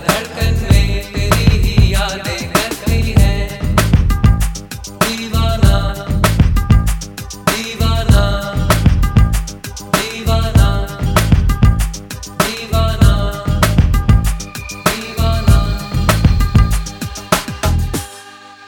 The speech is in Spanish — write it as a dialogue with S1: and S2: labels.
S1: Dale.